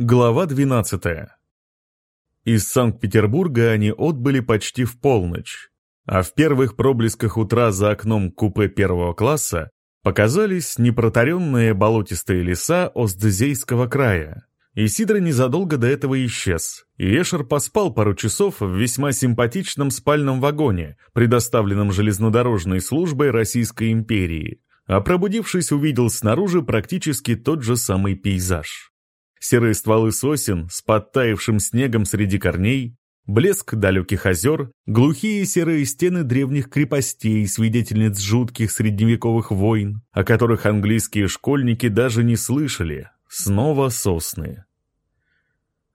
Глава 12. Из Санкт-Петербурга они отбыли почти в полночь, а в первых проблесках утра за окном купе первого класса показались непротаренные болотистые леса Остзейского края. Исидро незадолго до этого исчез, и Эшер поспал пару часов в весьма симпатичном спальном вагоне, предоставленном железнодорожной службой Российской империи, а пробудившись увидел снаружи практически тот же самый пейзаж. Серые стволы сосен с подтаявшим снегом среди корней, блеск далеких озер, глухие серые стены древних крепостей, свидетельниц жутких средневековых войн, о которых английские школьники даже не слышали, снова сосны.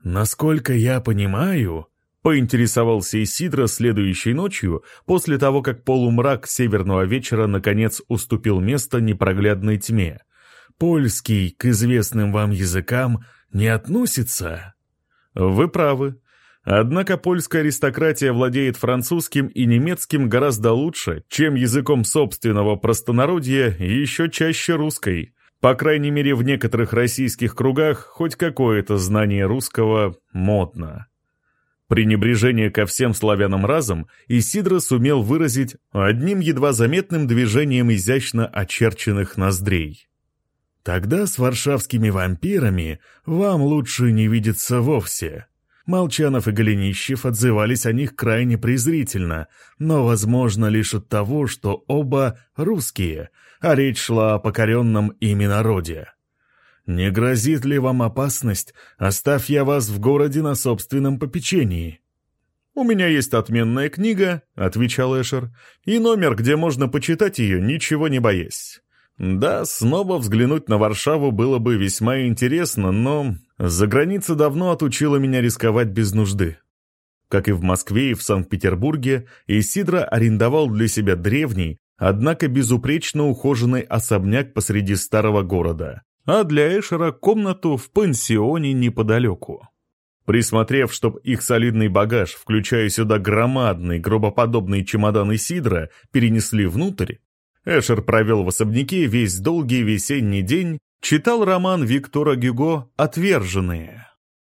«Насколько я понимаю», — поинтересовался Исидро следующей ночью, после того, как полумрак северного вечера наконец уступил место непроглядной тьме — польский к известным вам языкам не относится?» «Вы правы. Однако польская аристократия владеет французским и немецким гораздо лучше, чем языком собственного простонародья и еще чаще русской. По крайней мере, в некоторых российских кругах хоть какое-то знание русского модно». Пренебрежение ко всем славянам разом Исидро сумел выразить одним едва заметным движением изящно очерченных ноздрей. Тогда с варшавскими вампирами вам лучше не видеться вовсе. Молчанов и Голенищев отзывались о них крайне презрительно, но, возможно, лишь от того, что оба русские, а речь шла о покоренном ими народе. «Не грозит ли вам опасность, оставь я вас в городе на собственном попечении?» «У меня есть отменная книга», — отвечал Эшер, «и номер, где можно почитать ее, ничего не боясь. Да, снова взглянуть на Варшаву было бы весьма интересно, но за граница давно отучила меня рисковать без нужды. Как и в Москве и в Санкт-Петербурге, Исидро арендовал для себя древний, однако безупречно ухоженный особняк посреди старого города, а для Эшера комнату в пансионе неподалеку. Присмотрев, чтоб их солидный багаж, включая сюда громадный гробоподобный чемодан Исидра, перенесли внутрь, Эшер провел в особняке весь долгий весенний день, читал роман Виктора Гюго «Отверженные».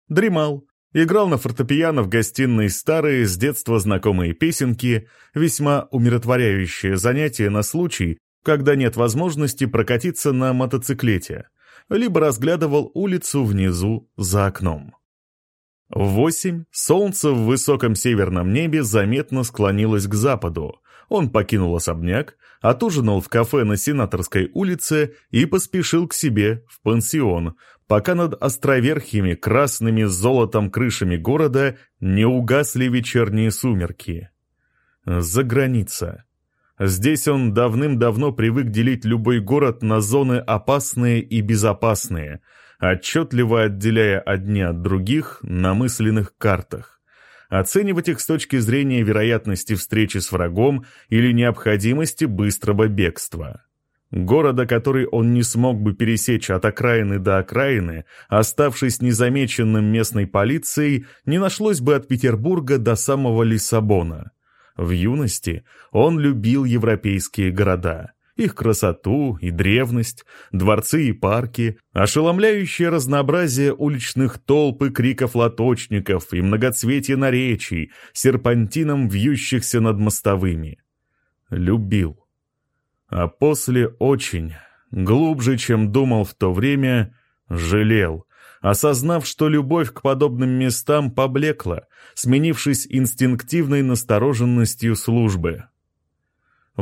Дремал, играл на фортепиано в гостиной старые, с детства знакомые песенки, весьма умиротворяющее занятие на случай, когда нет возможности прокатиться на мотоциклете, либо разглядывал улицу внизу за окном. В восемь солнце в высоком северном небе заметно склонилось к западу, он покинул особняк, отужинал в кафе на Сенаторской улице и поспешил к себе в пансион, пока над островерхими красными с золотом крышами города не угасли вечерние сумерки. За граница. Здесь он давным-давно привык делить любой город на зоны опасные и безопасные, отчетливо отделяя одни от других на мысленных картах оценивать их с точки зрения вероятности встречи с врагом или необходимости быстрого бегства. Города, который он не смог бы пересечь от окраины до окраины, оставшись незамеченным местной полицией, не нашлось бы от Петербурга до самого Лиссабона. В юности он любил европейские города их красоту и древность, дворцы и парки, ошеломляющее разнообразие уличных толп и криков лоточников и многоцветие наречий, серпантином вьющихся над мостовыми. Любил. А после очень, глубже, чем думал в то время, жалел, осознав, что любовь к подобным местам поблекла, сменившись инстинктивной настороженностью службы.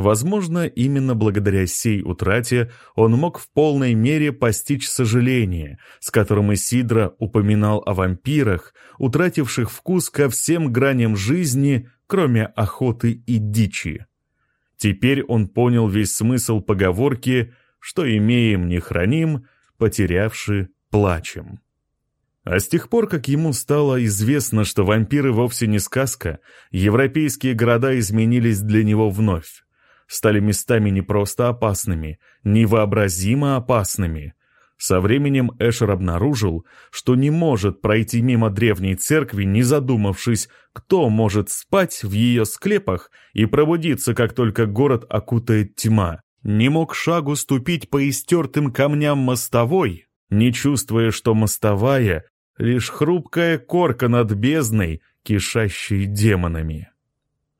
Возможно, именно благодаря сей утрате он мог в полной мере постичь сожаление, с которым Исидра упоминал о вампирах, утративших вкус ко всем граням жизни, кроме охоты и дичи. Теперь он понял весь смысл поговорки «что имеем, не храним, потерявши, плачем». А с тех пор, как ему стало известно, что вампиры вовсе не сказка, европейские города изменились для него вновь стали местами не просто опасными, невообразимо опасными. Со временем Эшер обнаружил, что не может пройти мимо древней церкви, не задумавшись, кто может спать в ее склепах и пробудиться, как только город окутает тьма. Не мог шагу ступить по истертым камням мостовой, не чувствуя, что мостовая — лишь хрупкая корка над бездной, кишащей демонами.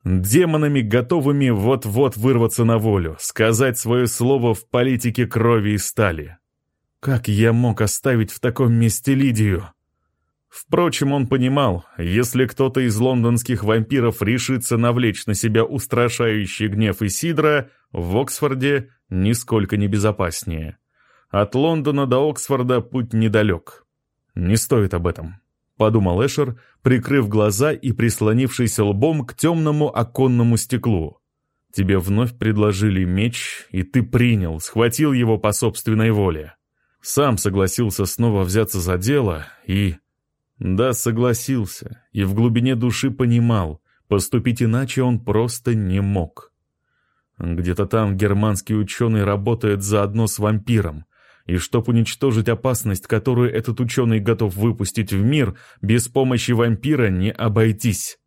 Демонами, готовыми вот-вот вырваться на волю, сказать свое слово в политике крови и стали. Как я мог оставить в таком месте Лидию? Впрочем, он понимал, если кто-то из лондонских вампиров решится навлечь на себя устрашающий гнев Исидра, в Оксфорде нисколько не безопаснее. От Лондона до Оксфорда путь недалек. Не стоит об этом, подумал Эшер, прикрыв глаза и прислонившись лбом к темному оконному стеклу. Тебе вновь предложили меч, и ты принял, схватил его по собственной воле. Сам согласился снова взяться за дело и... Да, согласился, и в глубине души понимал, поступить иначе он просто не мог. Где-то там германский ученый работает заодно с вампиром, и чтоб уничтожить опасность, которую этот ученый готов выпустить в мир, без помощи вампира не обойтись.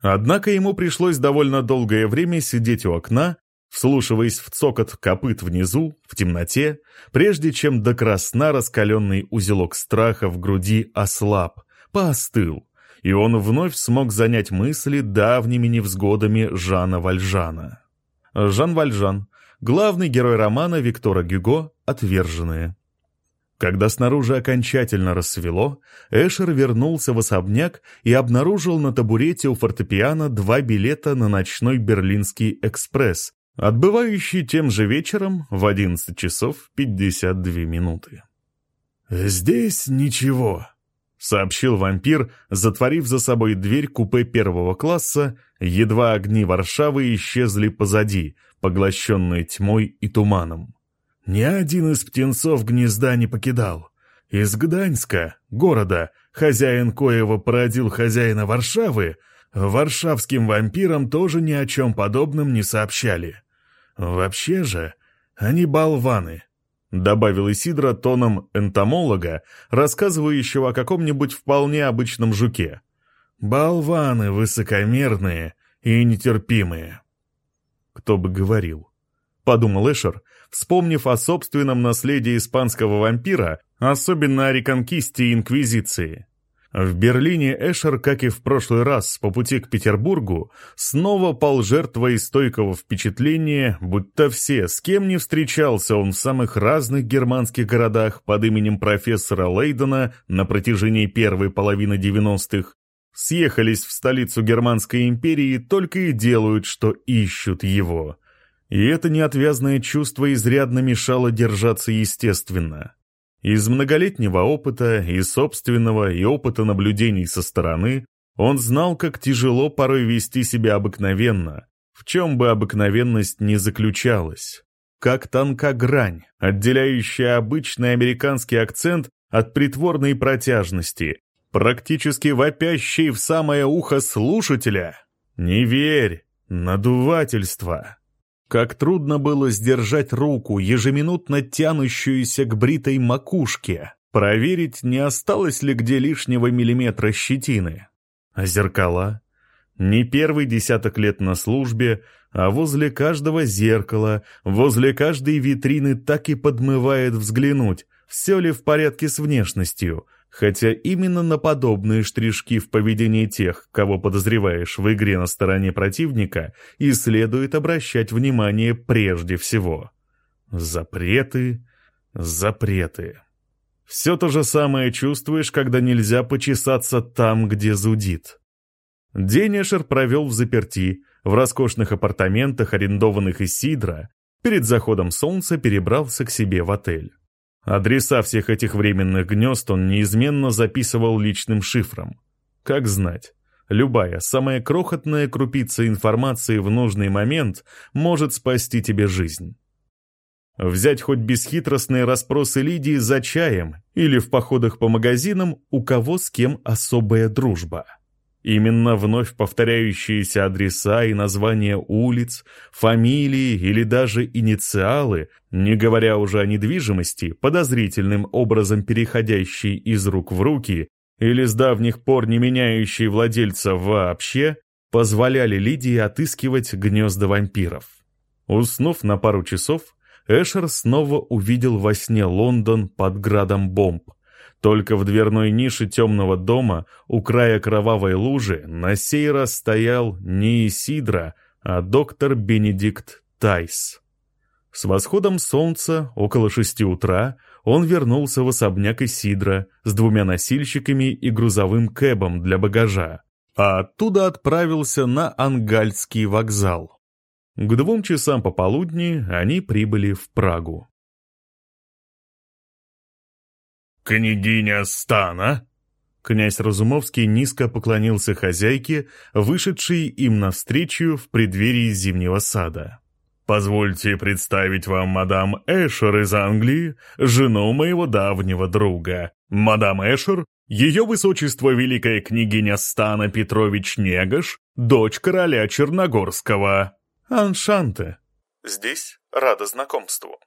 Однако ему пришлось довольно долгое время сидеть у окна, вслушиваясь в цокот копыт внизу, в темноте, прежде чем до красна раскаленный узелок страха в груди ослаб, поостыл, и он вновь смог занять мысли давними невзгодами Жана Вальжана. Жан Вальжан, главный герой романа Виктора Гюго «Отверженные». Когда снаружи окончательно рассвело, Эшер вернулся в особняк и обнаружил на табурете у фортепиано два билета на ночной Берлинский экспресс, отбывающий тем же вечером в 11 часов 52 минуты. «Здесь ничего», — сообщил вампир, затворив за собой дверь купе первого класса, едва огни Варшавы исчезли позади, поглощенные тьмой и туманом. Ни один из птенцов гнезда не покидал. Из Гданьска, города, хозяин коего породил хозяина Варшавы, варшавским вампирам тоже ни о чем подобном не сообщали. Вообще же, они болваны, — добавил Исидра тоном энтомолога, рассказывающего о каком-нибудь вполне обычном жуке. «Болваны высокомерные и нетерпимые». «Кто бы говорил?» — подумал Эшер, вспомнив о собственном наследии испанского вампира, особенно о реконкисте и инквизиции. В Берлине Эшер, как и в прошлый раз по пути к Петербургу, снова пал жертвой стойкого впечатления, будто все, с кем не встречался он в самых разных германских городах под именем профессора Лейдена на протяжении первой половины 90-х, съехались в столицу Германской империи только и делают, что ищут его. И это неотвязное чувство изрядно мешало держаться естественно. Из многолетнего опыта, и собственного, и опыта наблюдений со стороны, он знал, как тяжело порой вести себя обыкновенно, в чем бы обыкновенность ни заключалась. Как тонка грань, отделяющая обычный американский акцент от притворной протяжности, практически вопящей в самое ухо слушателя. «Не верь! Надувательство!» Как трудно было сдержать руку, ежеминутно тянущуюся к бритой макушке, проверить, не осталось ли где лишнего миллиметра щетины. А зеркала? Не первый десяток лет на службе, а возле каждого зеркала, возле каждой витрины так и подмывает взглянуть, все ли в порядке с внешностью — Хотя именно на подобные штришки в поведении тех, кого подозреваешь в игре на стороне противника, и следует обращать внимание прежде всего. Запреты, запреты. Все то же самое чувствуешь, когда нельзя почесаться там, где зудит. День Эшер провел в заперти, в роскошных апартаментах, арендованных из Сидра, перед заходом солнца перебрался к себе в отель. Адреса всех этих временных гнезд он неизменно записывал личным шифром. Как знать, любая, самая крохотная крупица информации в нужный момент может спасти тебе жизнь. Взять хоть бесхитростные расспросы Лидии за чаем или в походах по магазинам, у кого с кем особая дружба. Именно вновь повторяющиеся адреса и названия улиц, фамилии или даже инициалы, не говоря уже о недвижимости, подозрительным образом переходящей из рук в руки или с давних пор не меняющей владельца вообще, позволяли Лидии отыскивать гнезда вампиров. Уснув на пару часов, Эшер снова увидел во сне Лондон под градом бомб, Только в дверной нише темного дома, у края кровавой лужи, на сей раз стоял не Исидра, а доктор Бенедикт Тайс. С восходом солнца, около шести утра, он вернулся в особняк Исидра с двумя носильщиками и грузовым кэбом для багажа, а оттуда отправился на Ангальский вокзал. К двум часам пополудни они прибыли в Прагу. «Княгиня Стана?» Князь Разумовский низко поклонился хозяйке, вышедшей им навстречу в преддверии зимнего сада. Позвольте представить вам мадам Эшер из Англии, жену моего давнего друга. Мадам Эшер, ее высочество великая княгиня Стана Петрович Негаш, дочь короля Черногорского. Аншанте. Здесь рада знакомству.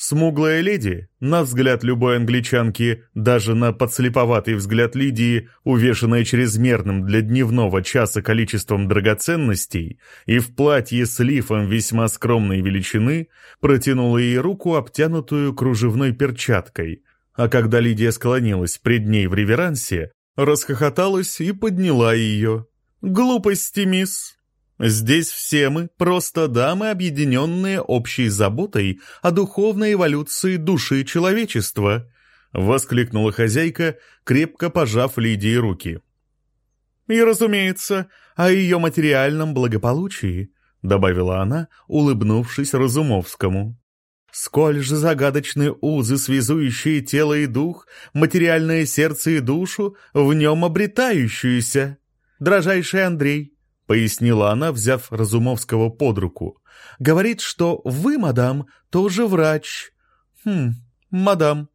Смуглая леди, на взгляд любой англичанки, даже на подслеповатый взгляд Лидии, увешанная чрезмерным для дневного часа количеством драгоценностей и в платье с лифом весьма скромной величины, протянула ей руку, обтянутую кружевной перчаткой, а когда Лидия склонилась пред ней в реверансе, расхохоталась и подняла ее. «Глупости, мисс!» Здесь все мы просто дамы, объединенные общей заботой о духовной эволюции души человечества», — воскликнула хозяйка, крепко пожав Лидии руки. «И, разумеется, о ее материальном благополучии», — добавила она, улыбнувшись Разумовскому. «Сколь же загадочны узы, связующие тело и дух, материальное сердце и душу, в нем обретающуюся. Дрожайший Андрей, пояснила она, взяв Разумовского под руку. «Говорит, что вы, мадам, тоже врач». «Хм, мадам,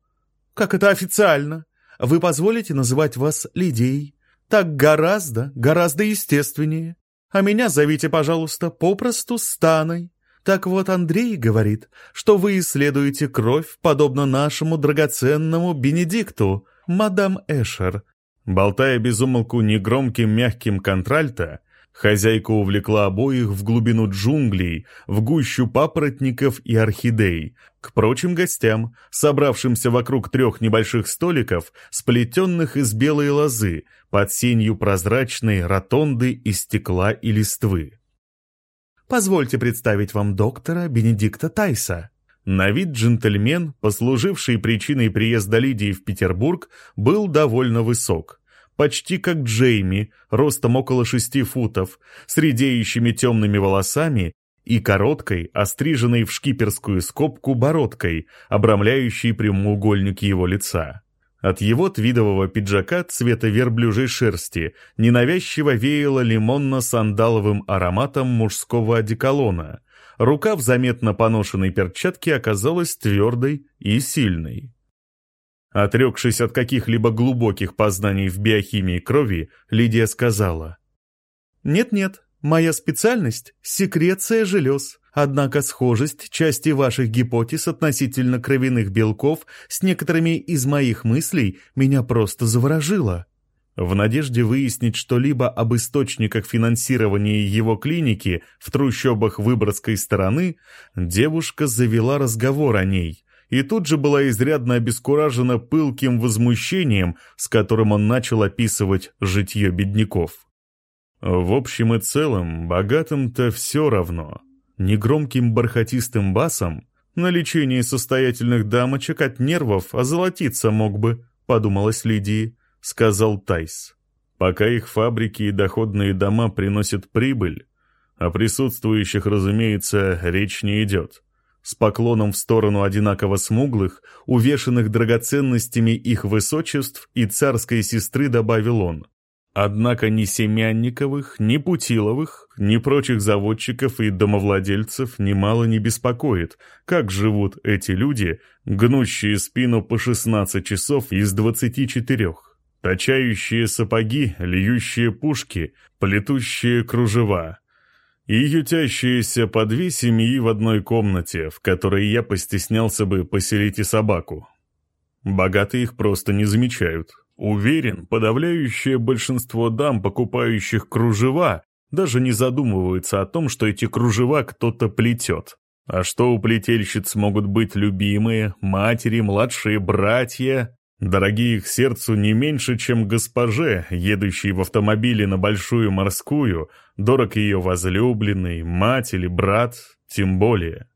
как это официально? Вы позволите называть вас Лидией? Так гораздо, гораздо естественнее. А меня зовите, пожалуйста, попросту Станой. Так вот, Андрей говорит, что вы исследуете кровь, подобно нашему драгоценному Бенедикту, мадам Эшер». Болтая безумолку негромким мягким контральто, Хозяйка увлекла обоих в глубину джунглей, в гущу папоротников и орхидей, к прочим гостям, собравшимся вокруг трех небольших столиков, сплетенных из белой лозы, под сенью прозрачной ротонды из стекла и листвы. «Позвольте представить вам доктора Бенедикта Тайса», на вид джентльмен, послуживший причиной приезда Лидии в Петербург, был довольно высок почти как Джейми, ростом около шести футов, с редеющими темными волосами и короткой, остриженной в шкиперскую скобку бородкой, обрамляющей прямоугольник его лица. От его твидового пиджака цвета верблюжей шерсти ненавязчиво веяло лимонно-сандаловым ароматом мужского одеколона. Рука в заметно поношенной перчатке оказалась твердой и сильной. Отрекшись от каких-либо глубоких познаний в биохимии крови, Лидия сказала. «Нет-нет, моя специальность — секреция желез, однако схожесть части ваших гипотез относительно кровяных белков с некоторыми из моих мыслей меня просто заворожила». В надежде выяснить что-либо об источниках финансирования его клиники в трущобах Выборгской стороны, девушка завела разговор о ней, и тут же была изрядно обескуражена пылким возмущением, с которым он начал описывать житье бедняков. В общем и целом, богатым-то все равно. Негромким бархатистым басом на лечении состоятельных дамочек от нервов озолотиться мог бы, подумалась Лидии, сказал Тайс. Пока их фабрики и доходные дома приносят прибыль, о присутствующих, разумеется, речь не идет с поклоном в сторону одинаково смуглых, увешанных драгоценностями их высочеств и царской сестры добавил он. Однако ни Семянниковых, ни Путиловых, ни прочих заводчиков и домовладельцев немало не беспокоит, как живут эти люди, гнущие спину по 16 часов из 24, точающие сапоги, льющие пушки, плетущие кружева, и ютящиеся по две семьи в одной комнате, в которой я постеснялся бы поселить и собаку. Богатые их просто не замечают. Уверен, подавляющее большинство дам, покупающих кружева, даже не задумываются о том, что эти кружева кто-то плетет. А что у плетельщиц могут быть любимые, матери, младшие братья? Дорогие их сердцу не меньше, чем госпоже, едущей в автомобиле на Большую Морскую, дорог ее возлюбленный, мать или брат, тем более.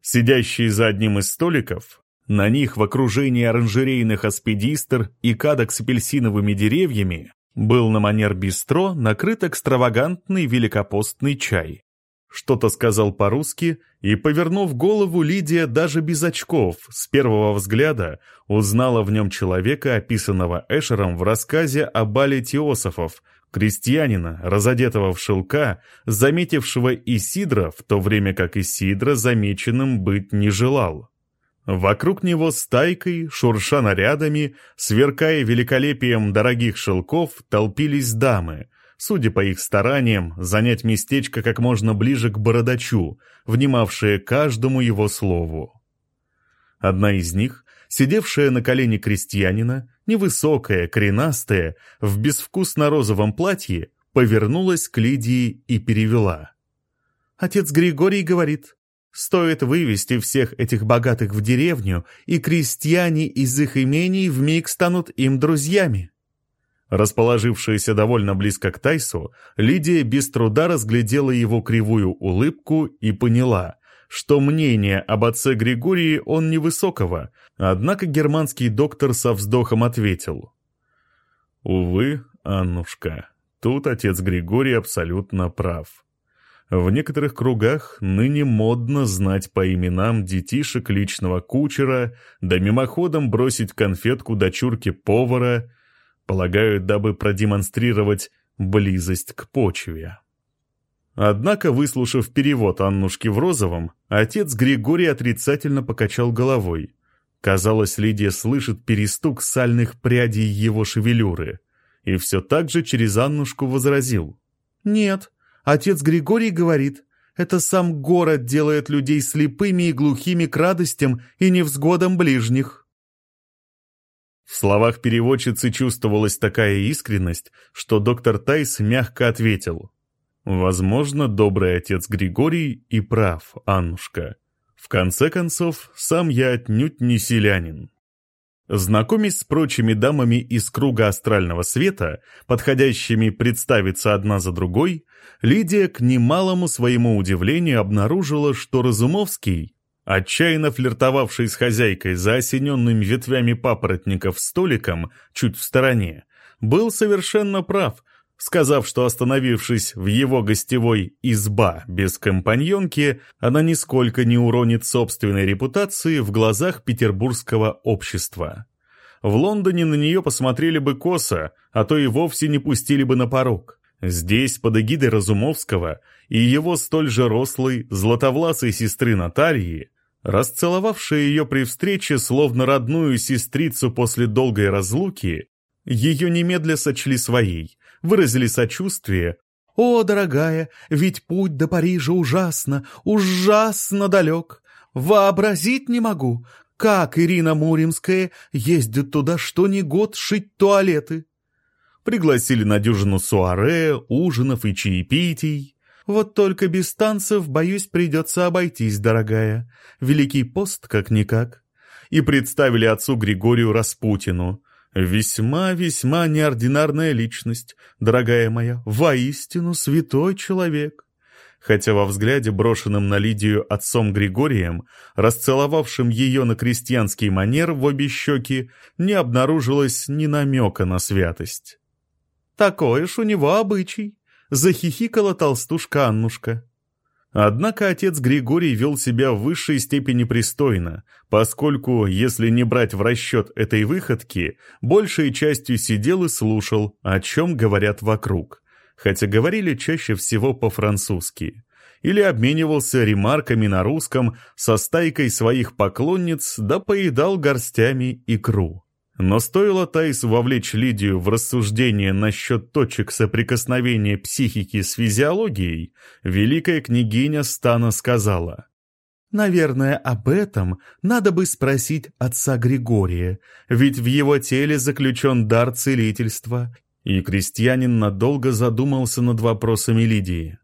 Сидящие за одним из столиков, на них в окружении оранжерейных аспидистр и кадок с апельсиновыми деревьями был на манер бистро накрыт экстравагантный великопостный чай. Что-то сказал по-русски, и, повернув голову, Лидия даже без очков, с первого взгляда, узнала в нем человека, описанного Эшером в рассказе о бале теософов, крестьянина, разодетого в шелка, заметившего Исидра, в то время как Исидра замеченным быть не желал. Вокруг него стайкой, шурша нарядами, сверкая великолепием дорогих шелков, толпились дамы, судя по их стараниям, занять местечко как можно ближе к бородачу, внимавшие каждому его слову. Одна из них, сидевшая на колене крестьянина, невысокая, коренастая, в безвкусно-розовом платье, повернулась к Лидии и перевела. «Отец Григорий говорит, Стоит вывести всех этих богатых в деревню, и крестьяне из их имений вмиг станут им друзьями. Расположившаяся довольно близко к Тайсу, Лидия без труда разглядела его кривую улыбку и поняла, что мнение об отце Григории он невысокого, однако германский доктор со вздохом ответил. «Увы, Аннушка, тут отец Григорий абсолютно прав. В некоторых кругах ныне модно знать по именам детишек личного кучера, да мимоходом бросить конфетку дочурке повара, полагают, дабы продемонстрировать близость к почве. Однако, выслушав перевод Аннушки в розовом, отец Григорий отрицательно покачал головой. Казалось, Лидия слышит перестук сальных прядей его шевелюры, и все так же через Аннушку возразил. «Нет, Отец Григорий говорит, это сам город делает людей слепыми и глухими к радостям и невзгодам ближних. В словах переводчицы чувствовалась такая искренность, что доктор Тайс мягко ответил. «Возможно, добрый отец Григорий и прав, Аннушка. В конце концов, сам я отнюдь не селянин. Знакомясь с прочими дамами из круга астрального света, подходящими представиться одна за другой, Лидия к немалому своему удивлению обнаружила, что Разумовский, отчаянно флиртовавший с хозяйкой за осененными ветвями папоротников столиком чуть в стороне, был совершенно прав, сказав, что остановившись в его гостевой «изба» без компаньонки, она нисколько не уронит собственной репутации в глазах петербургского общества. В Лондоне на нее посмотрели бы косо, а то и вовсе не пустили бы на порог. Здесь, под эгидой Разумовского и его столь же рослой, златовласой сестры Натальи, расцеловавшая ее при встрече словно родную сестрицу после долгой разлуки, ее немедля сочли своей, выразили сочувствие. «О, дорогая, ведь путь до Парижа ужасно, ужасно далек. Вообразить не могу, как Ирина Муримская ездит туда что ни год шить туалеты». Пригласили на дюжину суаре, ужинов и чаепитий. Вот только без танцев, боюсь, придется обойтись, дорогая. Великий пост как-никак. И представили отцу Григорию Распутину. Весьма-весьма неординарная личность, дорогая моя, воистину святой человек. Хотя во взгляде, брошенном на Лидию отцом Григорием, расцеловавшим ее на крестьянский манер в обе щеки, не обнаружилось ни намека на святость. «Такой уж у него обычай», — захихикала толстушка Аннушка. Однако отец Григорий вел себя в высшей степени пристойно, поскольку, если не брать в расчет этой выходки, большей частью сидел и слушал, о чем говорят вокруг, хотя говорили чаще всего по-французски, или обменивался ремарками на русском со стайкой своих поклонниц да поедал горстями икру. Но стоило Таис вовлечь Лидию в рассуждение насчет точек соприкосновения психики с физиологией, великая княгиня Стана сказала, «Наверное, об этом надо бы спросить отца Григория, ведь в его теле заключен дар целительства». И крестьянин надолго задумался над вопросами Лидии.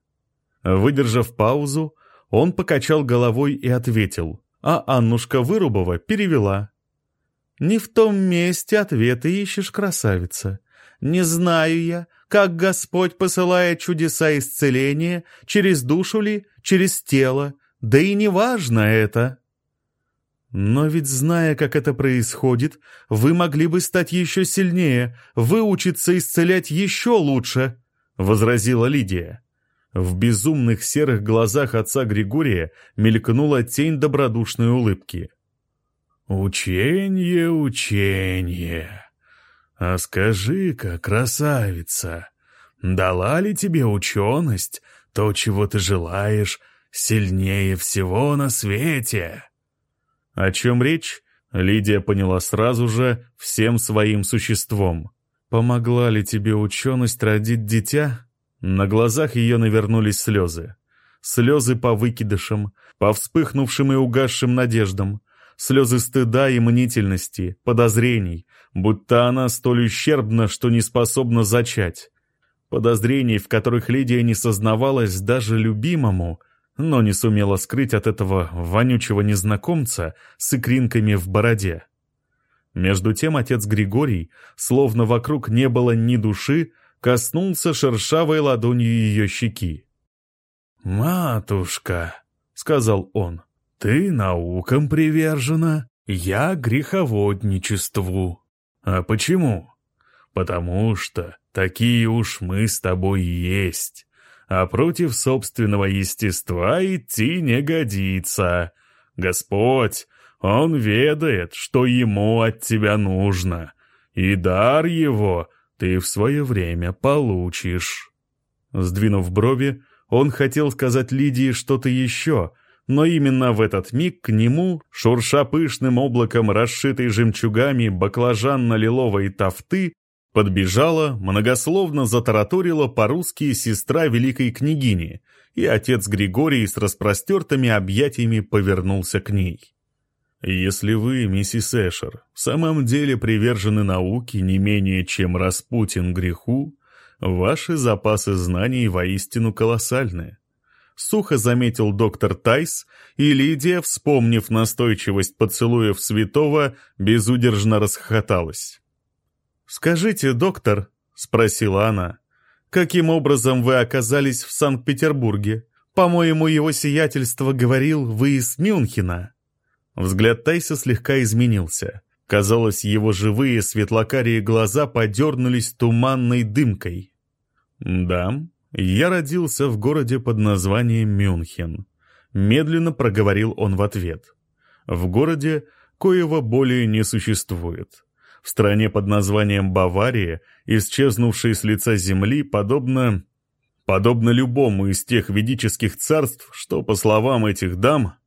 Выдержав паузу, он покачал головой и ответил, а Аннушка Вырубова перевела. «Не в том месте ответы ищешь, красавица. Не знаю я, как Господь посылает чудеса исцеления, через душу ли, через тело, да и не важно это». «Но ведь, зная, как это происходит, вы могли бы стать еще сильнее, выучиться исцелять еще лучше», — возразила Лидия. В безумных серых глазах отца Григория мелькнула тень добродушной улыбки. «Ученье, ученье! А скажи-ка, красавица, дала ли тебе ученость то, чего ты желаешь, сильнее всего на свете?» О чем речь, Лидия поняла сразу же всем своим существом. «Помогла ли тебе ученость родить дитя?» На глазах ее навернулись слезы. Слезы по выкидышам, по вспыхнувшим и угасшим надеждам, слезы стыда и мнительности, подозрений, будто она столь ущербна, что не способна зачать. Подозрений, в которых Лидия не сознавалась даже любимому, но не сумела скрыть от этого вонючего незнакомца с икринками в бороде. Между тем отец Григорий, словно вокруг не было ни души, коснулся шершавой ладонью ее щеки. «Матушка», — сказал он, — «ты наукам привержена, я греховодничеству. А почему? Потому что такие уж мы с тобой есть, а против собственного естества идти не годится. Господь, Он ведает, что Ему от тебя нужно, и дар Его ты в свое время получишь». Сдвинув брови, он хотел сказать Лидии что-то еще, но именно в этот миг к нему, шурша пышным облаком расшитой жемчугами баклажанно-лиловой тафты, подбежала, многословно затараторила по-русски сестра великой княгини, и отец Григорий с распростертыми объятиями повернулся к ней. Если вы, миссис Эшер, в самом деле привержены науке не менее, чем Распутин греху, ваши запасы знаний воистину колоссальны. Сухо заметил доктор Тайс, и Лидия, вспомнив настойчивость поцелуев святого, безудержно расхохоталась. «Скажите, доктор», — спросила она, — «каким образом вы оказались в Санкт-Петербурге? По-моему, его сиятельство говорил, вы из Мюнхена». Взгляд Тайса слегка изменился. Казалось, его живые светлокарие глаза подернулись туманной дымкой. «Да, я родился в городе под названием Мюнхен», — медленно проговорил он в ответ. «В городе, коего более не существует. В стране под названием Бавария, исчезнувшей с лица земли, подобно... подобно любому из тех ведических царств, что, по словам этих дам,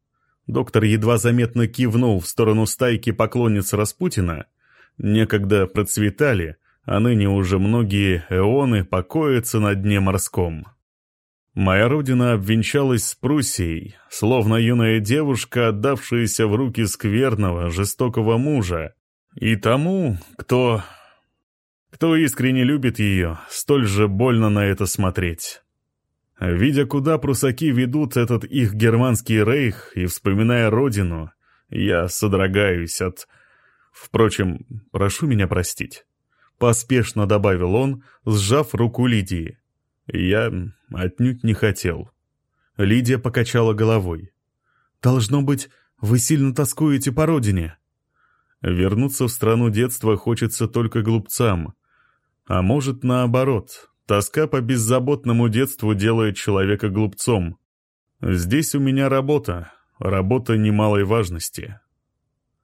Доктор едва заметно кивнул в сторону стайки поклонниц Распутина. Некогда процветали, а ныне уже многие эоны покоятся на дне морском. Моя родина обвенчалась с Пруссией, словно юная девушка, отдавшаяся в руки скверного, жестокого мужа. И тому, кто... кто искренне любит ее, столь же больно на это смотреть. Видя, куда прусаки ведут этот их германский рейх и вспоминая родину, я содрогаюсь от... Впрочем, прошу меня простить. Поспешно добавил он, сжав руку Лидии. Я отнюдь не хотел. Лидия покачала головой. «Должно быть, вы сильно тоскуете по родине». Вернуться в страну детства хочется только глупцам. А может, наоборот, Тоска по беззаботному детству делает человека глупцом. Здесь у меня работа, работа немалой важности.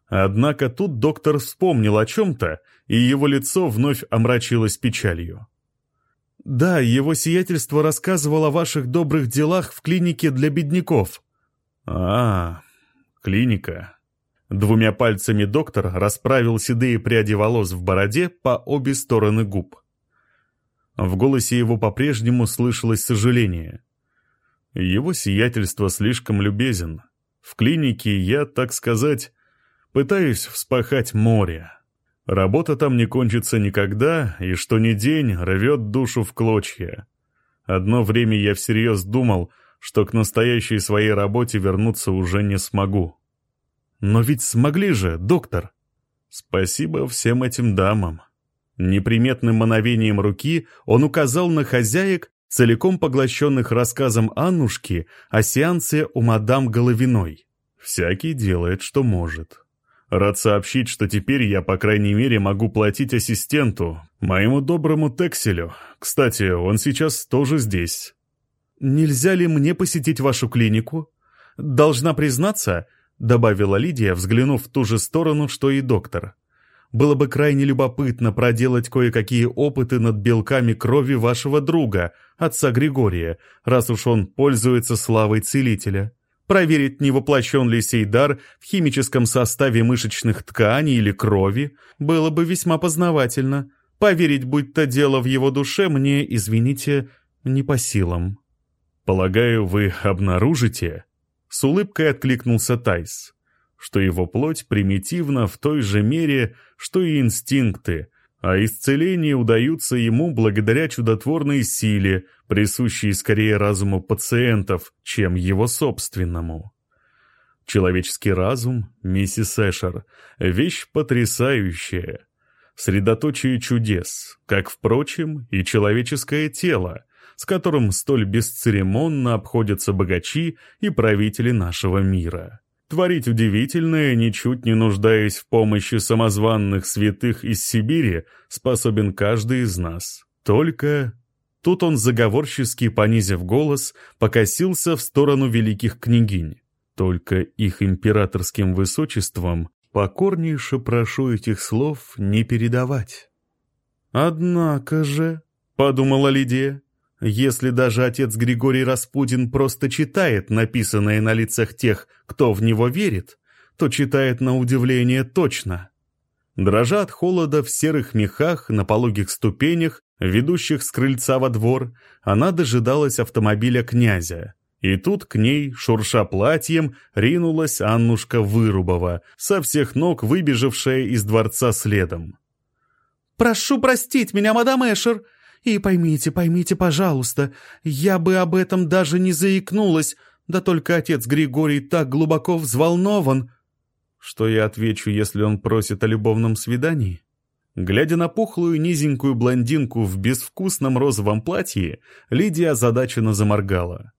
Однако тут доктор вспомнил о чем-то, и его лицо вновь омрачилось печалью. «Да, его сиятельство рассказывал о ваших добрых делах в клинике для бедняков». «А, клиника». Двумя пальцами доктор расправил седые пряди волос в бороде по обе стороны губ. В голосе его по-прежнему слышалось сожаление. Его сиятельство слишком любезен. В клинике я, так сказать, пытаюсь вспахать море. Работа там не кончится никогда, и что ни день рвет душу в клочья. Одно время я всерьез думал, что к настоящей своей работе вернуться уже не смогу. Но ведь смогли же, доктор. Спасибо всем этим дамам. Неприметным мановением руки он указал на хозяек, целиком поглощенных рассказом Аннушки о сеансе у мадам Головиной. Всякий делает, что может. Рад сообщить, что теперь я, по крайней мере, могу платить ассистенту, моему доброму Текселю. Кстати, он сейчас тоже здесь. «Нельзя ли мне посетить вашу клинику?» «Должна признаться», — добавила Лидия, взглянув в ту же сторону, что и доктор. «Было бы крайне любопытно проделать кое-какие опыты над белками крови вашего друга, отца Григория, раз уж он пользуется славой целителя. Проверить, не воплощен ли сей дар в химическом составе мышечных тканей или крови, было бы весьма познавательно. Поверить, будь то дело в его душе, мне, извините, не по силам». «Полагаю, вы обнаружите?» С улыбкой откликнулся Тайс, что его плоть примитивна в той же мере, что и инстинкты, а исцеления удаются ему благодаря чудотворной силе, присущей скорее разуму пациентов, чем его собственному. Человеческий разум, миссис Эшер, вещь потрясающая, средоточие чудес, как, впрочем, и человеческое тело, с которым столь бесцеремонно обходятся богачи и правители нашего мира. Творить удивительное, ничуть не нуждаясь в помощи самозванных святых из Сибири, способен каждый из нас. Только... Тут он, заговорчески понизив голос, покосился в сторону великих княгинь. Только их императорским высочеством покорнейше прошу этих слов не передавать. «Однако же», — подумала Лидия, если даже отец Григорий Распутин просто читает написанное на лицах тех, кто в него верит, то читает на удивление точно. Дрожа от холода в серых мехах на пологих ступенях, ведущих с крыльца во двор, она дожидалась автомобиля князя. И тут к ней, шурша платьем, ринулась Аннушка Вырубова, со всех ног выбежавшая из дворца следом. «Прошу простить меня, мадам Эшер!» И поймите, поймите, пожалуйста, я бы об этом даже не заикнулась, да только отец Григорий так глубоко взволнован. Что я отвечу, если он просит о любовном свидании? Глядя на пухлую низенькую блондинку в безвкусном розовом платье, Лидия озадаченно заморгала.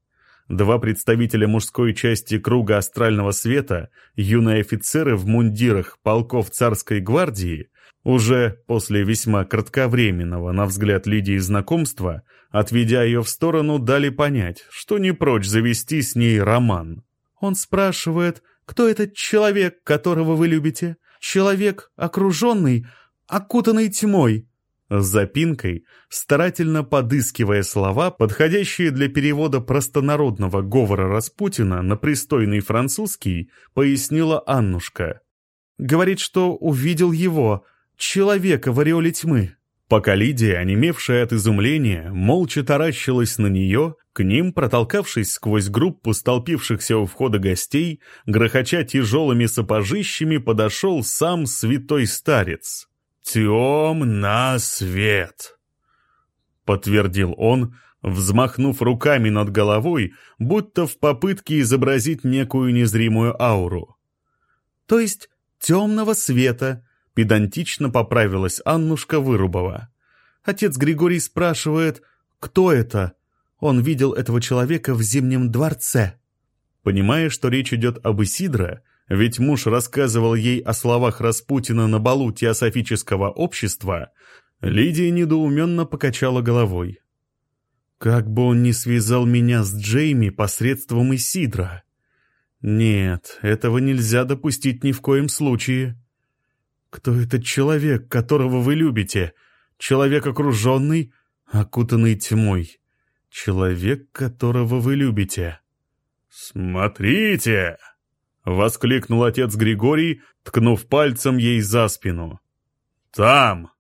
Два представителя мужской части круга астрального света, юные офицеры в мундирах полков царской гвардии, уже после весьма кратковременного, на взгляд Лидии, знакомства, отведя ее в сторону, дали понять, что не прочь завести с ней роман. Он спрашивает, кто этот человек, которого вы любите? Человек, окруженный, окутанный тьмой. С запинкой, старательно подыскивая слова, подходящие для перевода простонародного говора Распутина на пристойный французский, пояснила Аннушка. Говорит, что увидел его — человека в ореоле тьмы. Пока Лидия, онемевшая от изумления, молча таращилась на нее, к ним, протолкавшись сквозь группу столпившихся у входа гостей, грохоча тяжелыми сапожищами, подошел сам святой старец. «Тем на свет!» — подтвердил он, взмахнув руками над головой, будто в попытке изобразить некую незримую ауру. «То есть темного света», Педантично поправилась Аннушка Вырубова. Отец Григорий спрашивает, кто это? Он видел этого человека в Зимнем дворце. Понимая, что речь идет об Исидро, ведь муж рассказывал ей о словах Распутина на балу теософического общества, Лидия недоуменно покачала головой. «Как бы он ни связал меня с Джейми посредством Исидра!» «Нет, этого нельзя допустить ни в коем случае!» Кто этот человек, которого вы любите? Человек окруженный, окутанный тьмой. Человек, которого вы любите. «Смотрите!» — воскликнул отец Григорий, ткнув пальцем ей за спину. «Там!»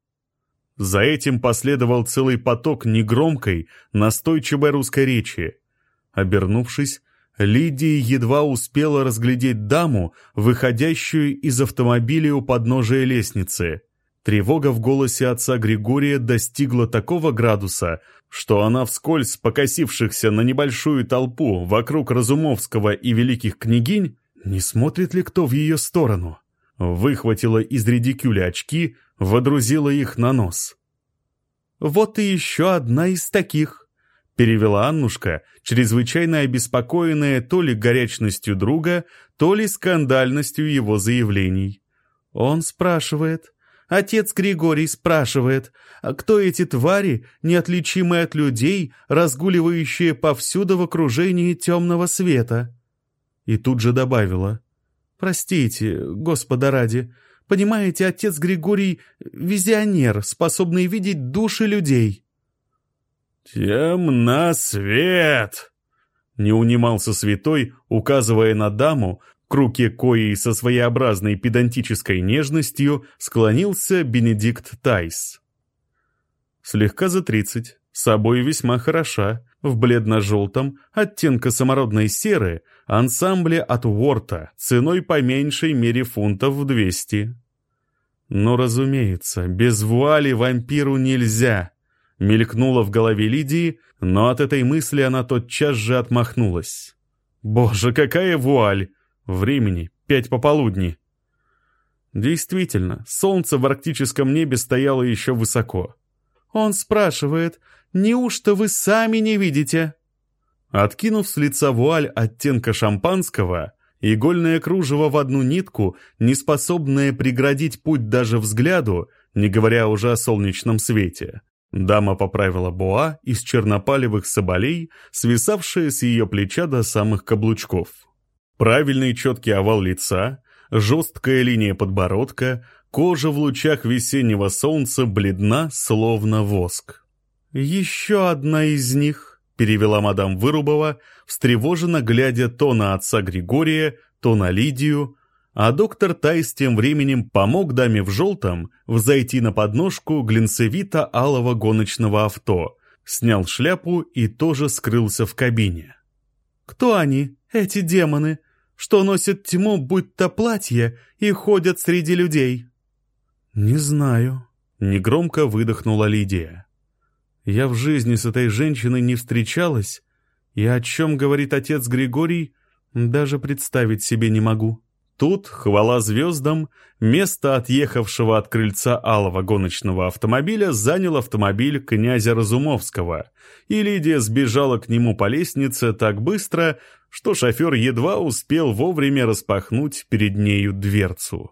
За этим последовал целый поток негромкой, настойчивой русской речи. Обернувшись, Лидия едва успела разглядеть даму, выходящую из автомобиля у подножия лестницы. Тревога в голосе отца Григория достигла такого градуса, что она вскользь покосившихся на небольшую толпу вокруг Разумовского и великих княгинь, не смотрит ли кто в ее сторону, выхватила из редикюля очки, водрузила их на нос. «Вот и еще одна из таких», — перевела Аннушка, чрезвычайно обеспокоенная то ли горячностью друга, то ли скандальностью его заявлений. Он спрашивает, отец Григорий спрашивает, а кто эти твари, неотличимые от людей, разгуливающие повсюду в окружении темного света? И тут же добавила, простите, Господа ради, понимаете, отец Григорий — визионер, способный видеть души людей. «Темна свет!» Не унимался святой, указывая на даму, к руке коей со своеобразной педантической нежностью склонился Бенедикт Тайс. Слегка за тридцать, собой весьма хороша, в бледно-желтом, оттенка самородной серы, ансамбле от Уорта, ценой по меньшей мере фунтов в двести. Но, разумеется, без вуали вампиру нельзя. Мелькнула в голове Лидии, но от этой мысли она тотчас же отмахнулась. Боже, какая вуаль! Времени пять пополудни. Действительно, солнце в арктическом небе стояло еще высоко. Он спрашивает, неужто вы сами не видите? Откинув с лица вуаль оттенка шампанского, игольное кружево в одну нитку, неспособное преградить путь даже взгляду, не говоря уже о солнечном свете. Дама поправила боа из чернопалевых соболей, свисавшие с ее плеча до самых каблучков. Правильный четкий овал лица, жесткая линия подбородка, кожа в лучах весеннего солнца бледна, словно воск. «Еще одна из них», — перевела мадам Вырубова, встревоженно глядя то на отца Григория, то на Лидию, а доктор Тайс тем временем помог даме в желтом взойти на подножку глинцевито-алого гоночного авто, снял шляпу и тоже скрылся в кабине. «Кто они, эти демоны?» что носят тьму, будь то платье, и ходят среди людей?» «Не знаю», — негромко выдохнула Лидия. «Я в жизни с этой женщиной не встречалась, и о чем говорит отец Григорий, даже представить себе не могу». Тут, хвала звездам, место отъехавшего от крыльца алого гоночного автомобиля занял автомобиль князя Разумовского, и Лидия сбежала к нему по лестнице так быстро, что шофер едва успел вовремя распахнуть перед нею дверцу.